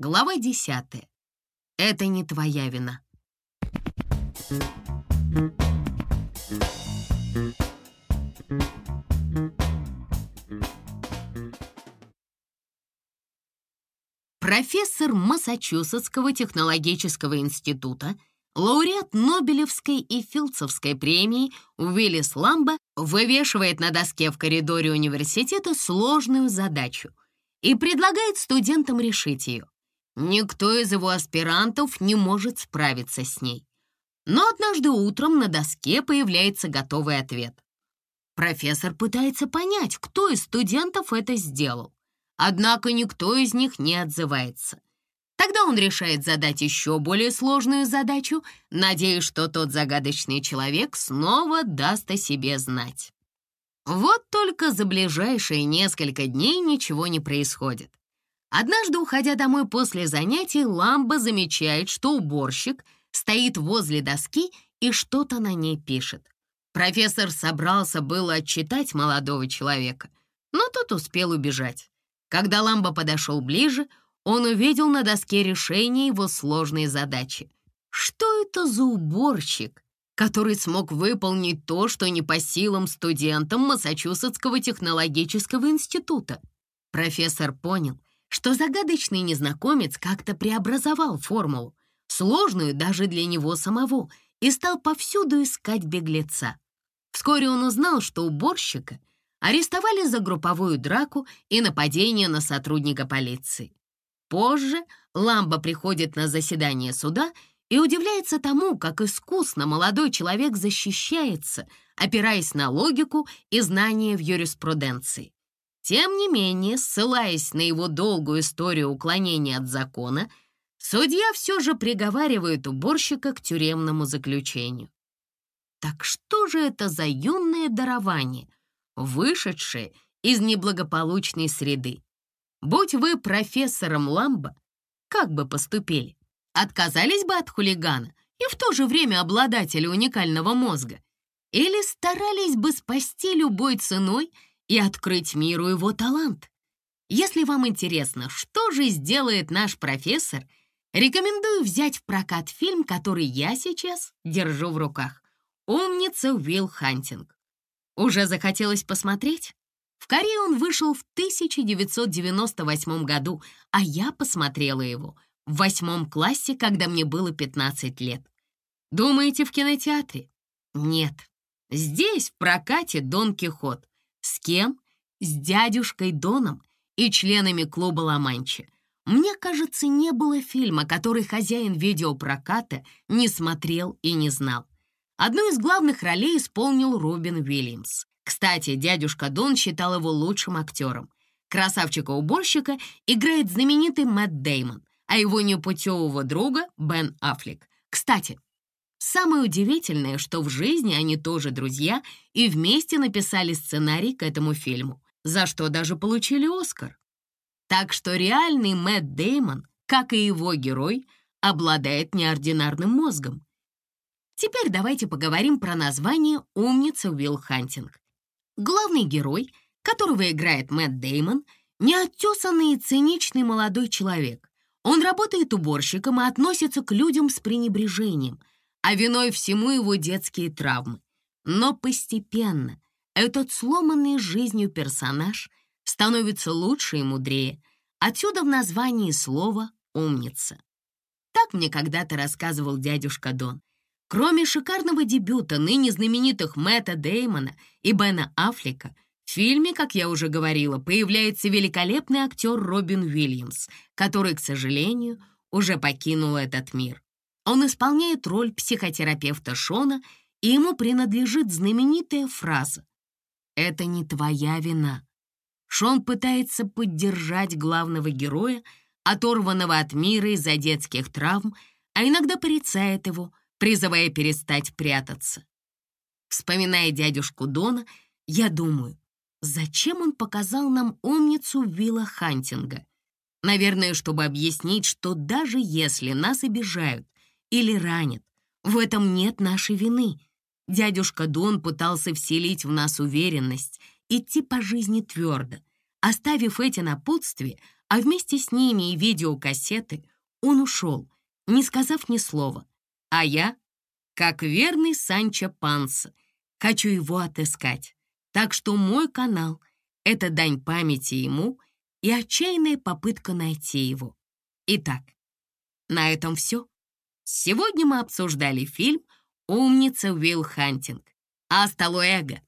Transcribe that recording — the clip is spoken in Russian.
Глава 10. Это не твоя вина. Профессор Массачусетского технологического института, лауреат Нобелевской и Филдсовской премии Уиллис Ламбо вывешивает на доске в коридоре университета сложную задачу и предлагает студентам решить ее. Никто из его аспирантов не может справиться с ней. Но однажды утром на доске появляется готовый ответ. Профессор пытается понять, кто из студентов это сделал. Однако никто из них не отзывается. Тогда он решает задать еще более сложную задачу, надеясь, что тот загадочный человек снова даст о себе знать. Вот только за ближайшие несколько дней ничего не происходит. Однажды, уходя домой после занятий, Ламба замечает, что уборщик стоит возле доски и что-то на ней пишет. Профессор собрался было отчитать молодого человека, но тот успел убежать. Когда Ламба подошел ближе, он увидел на доске решение его сложной задачи. Что это за уборщик, который смог выполнить то, что не по силам студентам Массачусетского технологического института? Профессор понял, что загадочный незнакомец как-то преобразовал формулу, сложную даже для него самого, и стал повсюду искать беглеца. Вскоре он узнал, что уборщика арестовали за групповую драку и нападение на сотрудника полиции. Позже Ламба приходит на заседание суда и удивляется тому, как искусно молодой человек защищается, опираясь на логику и знания в юриспруденции. Тем не менее, ссылаясь на его долгую историю уклонения от закона, судья все же приговаривает уборщика к тюремному заключению. Так что же это за юное дарование, вышедшее из неблагополучной среды? Будь вы профессором Ламбо, как бы поступили? Отказались бы от хулигана и в то же время обладателя уникального мозга? Или старались бы спасти любой ценой – и открыть миру его талант. Если вам интересно, что же сделает наш профессор, рекомендую взять в прокат фильм, который я сейчас держу в руках. «Умница Уилл Хантинг». Уже захотелось посмотреть? В Корее он вышел в 1998 году, а я посмотрела его в восьмом классе, когда мне было 15 лет. Думаете, в кинотеатре? Нет. Здесь в прокате «Дон Кихот». С кем? С дядюшкой Доном и членами клуба Ла-Манчи. Мне кажется, не было фильма, который хозяин видеопроката не смотрел и не знал. Одну из главных ролей исполнил Робин Уильямс. Кстати, дядюшка Дон считал его лучшим актером. Красавчика-уборщика играет знаменитый Мэтт Деймон, а его непутевого друга — Бен Аффлек. Кстати, Самое удивительное, что в жизни они тоже друзья и вместе написали сценарий к этому фильму, за что даже получили Оскар. Так что реальный Мэтт Деймон, как и его герой, обладает неординарным мозгом. Теперь давайте поговорим про название «Умница Уилл Хантинг». Главный герой, которого играет Мэтт Деймон, неоттесанный и циничный молодой человек. Он работает уборщиком и относится к людям с пренебрежением — а виной всему его детские травмы. Но постепенно этот сломанный жизнью персонаж становится лучше и мудрее. Отсюда в названии слова «умница». Так мне когда-то рассказывал дядюшка Дон. Кроме шикарного дебюта ныне знаменитых Мэтта Деймона и Бена Аффлека, в фильме, как я уже говорила, появляется великолепный актер Робин Уильямс, который, к сожалению, уже покинул этот мир. Он исполняет роль психотерапевта Шона, и ему принадлежит знаменитая фраза «Это не твоя вина». Шон пытается поддержать главного героя, оторванного от мира из-за детских травм, а иногда порицает его, призывая перестать прятаться. Вспоминая дядюшку Дона, я думаю, зачем он показал нам умницу Вилла Хантинга? Наверное, чтобы объяснить, что даже если нас обижают или ранит. В этом нет нашей вины. Дядюшка Дон пытался вселить в нас уверенность, идти по жизни твердо. Оставив эти напутствия, а вместе с ними и видеокассеты он ушел, не сказав ни слова. А я, как верный Санчо Панса, хочу его отыскать. Так что мой канал — это дань памяти ему и отчаянная попытка найти его. Итак, на этом все. Сегодня мы обсуждали фильм «Умница Уилл Хантинг». Аста луэго!